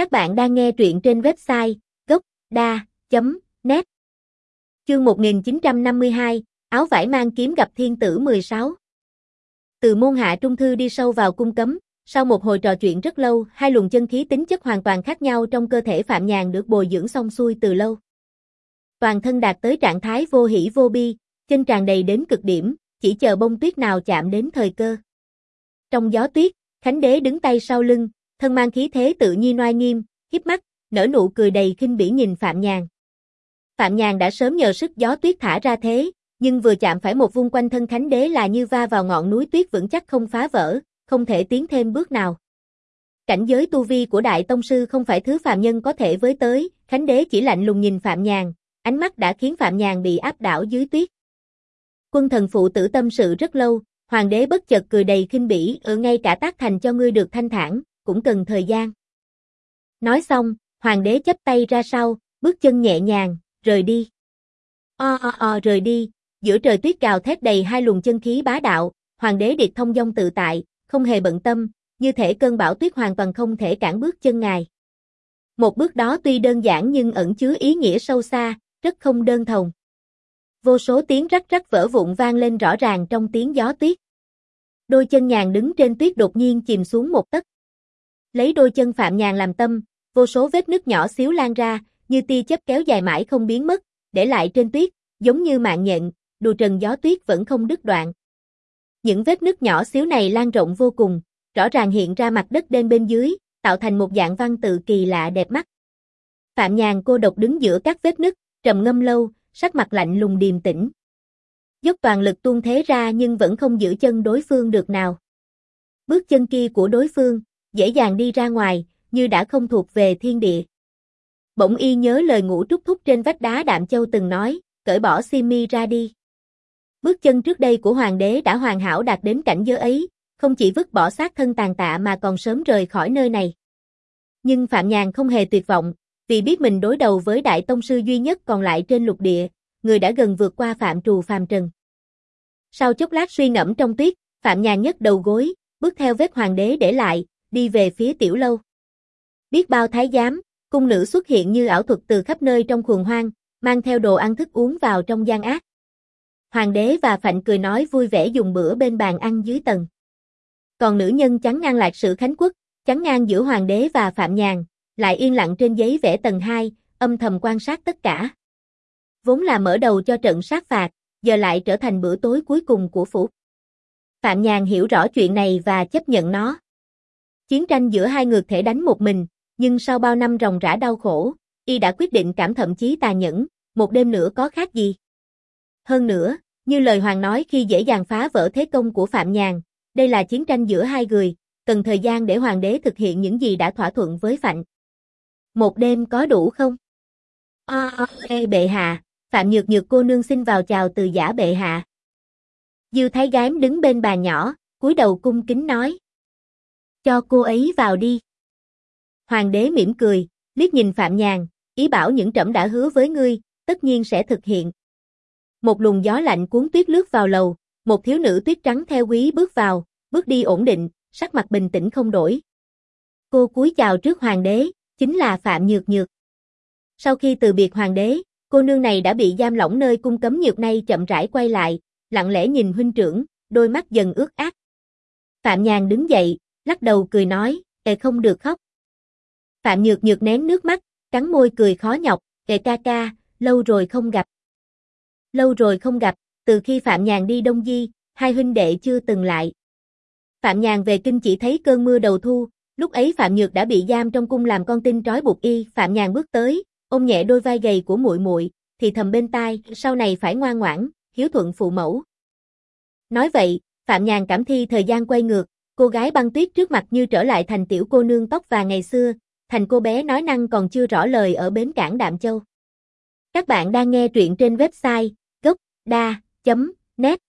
Các bạn đang nghe truyện trên website gocda.net Chương 1952, áo vải mang kiếm gặp thiên tử 16 Từ môn hạ trung thư đi sâu vào cung cấm, sau một hồi trò chuyện rất lâu, hai luồng chân khí tính chất hoàn toàn khác nhau trong cơ thể Phạm Nhàn được bồi dưỡng xong xuôi từ lâu. Toàn thân đạt tới trạng thái vô hỷ vô bi, chân tràn đầy đến cực điểm, chỉ chờ bông tuyết nào chạm đến thời cơ. Trong gió tuyết, Khánh đế đứng tay sau lưng, thân mang khí thế tự nhiên oai nghiêm, híp mắt, nở nụ cười đầy khinh bỉ nhìn Phạm Nhàn. Phạm Nhàn đã sớm nhờ sức gió tuyết thả ra thế, nhưng vừa chạm phải một vung quanh thân Khánh đế là như va vào ngọn núi tuyết vững chắc không phá vỡ, không thể tiến thêm bước nào. Cảnh giới tu vi của Đại Tông Sư không phải thứ phàm nhân có thể với tới, Khánh đế chỉ lạnh lùng nhìn Phạm Nhàn, ánh mắt đã khiến Phạm Nhàn bị áp đảo dưới tuyết. Quân thần phụ tử tâm sự rất lâu, hoàng đế bất chợt cười đầy khinh bỉ, ở ngay cả tác thành cho ngươi được thanh thản, cũng cần thời gian. Nói xong, hoàng đế chấp tay ra sau, bước chân nhẹ nhàng, rời đi. O o o rời đi, giữa trời tuyết cào thét đầy hai luồng chân khí bá đạo, hoàng đế điệt thông dong tự tại, không hề bận tâm, như thể cơn bão tuyết hoàn toàn không thể cản bước chân ngài. Một bước đó tuy đơn giản nhưng ẩn chứa ý nghĩa sâu xa, rất không đơn thồng. Vô số tiếng rắc rắc vỡ vụn vang lên rõ ràng trong tiếng gió tuyết. Đôi chân nhàn đứng trên tuyết đột nhiên chìm xuống một tấc. Lấy đôi chân Phạm Nhàn làm tâm, vô số vết nứt nhỏ xíu lan ra, như tia chớp kéo dài mãi không biến mất, để lại trên tuyết, giống như mạng nhện, đùa trần gió tuyết vẫn không đứt đoạn. Những vết nứt nhỏ xíu này lan rộng vô cùng, rõ ràng hiện ra mặt đất đen bên dưới, tạo thành một dạng văn tự kỳ lạ đẹp mắt. Phạm Nhàn cô độc đứng giữa các vết nứt, trầm ngâm lâu, sắc mặt lạnh lùng điềm tĩnh. Dốc toàn lực tuôn thế ra nhưng vẫn không giữ chân đối phương được nào. Bước chân kia của đối phương, dễ dàng đi ra ngoài, như đã không thuộc về thiên địa. Bỗng y nhớ lời ngủ trúc thúc trên vách đá Đạm Châu từng nói, cởi bỏ simi ra đi. Bước chân trước đây của hoàng đế đã hoàn hảo đạt đến cảnh giới ấy, không chỉ vứt bỏ xác thân tàn tạ mà còn sớm rời khỏi nơi này. Nhưng Phạm Nhàn không hề tuyệt vọng, vì biết mình đối đầu với đại tông sư duy nhất còn lại trên lục địa, người đã gần vượt qua phạm trù phàm trần. Sau chốc lát suy ngẫm trong tuyết, Phạm Nhàn nhấc đầu gối, bước theo vết hoàng đế để lại, đi về phía tiểu lâu. Biết bao thái giám, cung nữ xuất hiện như ảo thuật từ khắp nơi trong khuồng hoang, mang theo đồ ăn thức uống vào trong gian ác. Hoàng đế và Phạnh cười nói vui vẻ dùng bữa bên bàn ăn dưới tầng. Còn nữ nhân chắn ngang lạc sự khánh quốc, chắn ngang giữa hoàng đế và Phạm Nhàn, lại yên lặng trên giấy vẽ tầng 2, âm thầm quan sát tất cả. Vốn là mở đầu cho trận sát phạt, giờ lại trở thành bữa tối cuối cùng của phủ. Phạm Nhàn hiểu rõ chuyện này và chấp nhận nó. Chiến tranh giữa hai ngược thể đánh một mình, nhưng sau bao năm ròng rã đau khổ, y đã quyết định cảm thậm chí tà nhẫn, một đêm nữa có khác gì. Hơn nữa, như lời Hoàng nói khi dễ dàng phá vỡ thế công của Phạm Nhàn, đây là chiến tranh giữa hai người, cần thời gian để Hoàng đế thực hiện những gì đã thỏa thuận với Phạnh. Một đêm có đủ không? À, ê e, bệ hạ, Phạm Nhược Nhược cô nương xin vào chào từ giả bệ hạ. Dư Thái Gám đứng bên bà nhỏ, cúi đầu cung kính nói. Cho cô ấy vào đi. Hoàng đế mỉm cười, liếc nhìn Phạm Nhàn, ý bảo những trẫm đã hứa với ngươi, tất nhiên sẽ thực hiện. Một luồng gió lạnh cuốn tuyết lướt vào lầu, một thiếu nữ tuyết trắng theo quý bước vào, bước đi ổn định, sắc mặt bình tĩnh không đổi. Cô cúi chào trước hoàng đế, chính là Phạm Nhược Nhược. Sau khi từ biệt hoàng đế, cô nương này đã bị giam lỏng nơi cung cấm nhược nay chậm rãi quay lại, lặng lẽ nhìn huynh trưởng, đôi mắt dần ướt át. Phạm Nhàn đứng dậy, lắc đầu cười nói, "Ê không được khóc." Phạm Nhược Nhược nén nước mắt, cắn môi cười khó nhọc, "Ê ca ca, lâu rồi không gặp." Lâu rồi không gặp, từ khi Phạm Nhàn đi Đông Di, hai huynh đệ chưa từng lại. Phạm Nhàn về kinh chỉ thấy cơn mưa đầu thu, lúc ấy Phạm Nhược đã bị giam trong cung làm con tin trói buộc y, Phạm Nhàn bước tới, ôm nhẹ đôi vai gầy của muội muội, thì thầm bên tai, sau này phải ngoan ngoãn, hiếu thuận phụ mẫu. Nói vậy, Phạm Nhàn cảm thi thời gian quay ngược, cô gái băng tuyết trước mặt như trở lại thành tiểu cô nương tóc vàng ngày xưa, thành cô bé nói năng còn chưa rõ lời ở bến cảng Đạm Châu. Các bạn đang nghe truyện trên website gocda.net